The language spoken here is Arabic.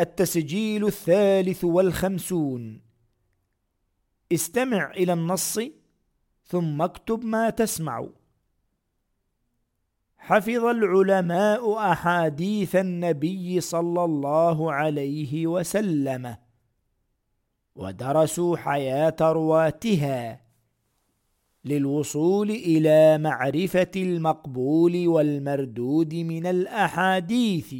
التسجيل الثالث والخمسون. استمع إلى النص ثم اكتب ما تسمع. حفظ العلماء أحاديث النبي صلى الله عليه وسلم. ودرسوا حياة رواتها. للوصول إلى معرفة المقبول والمردود من الأحاديث.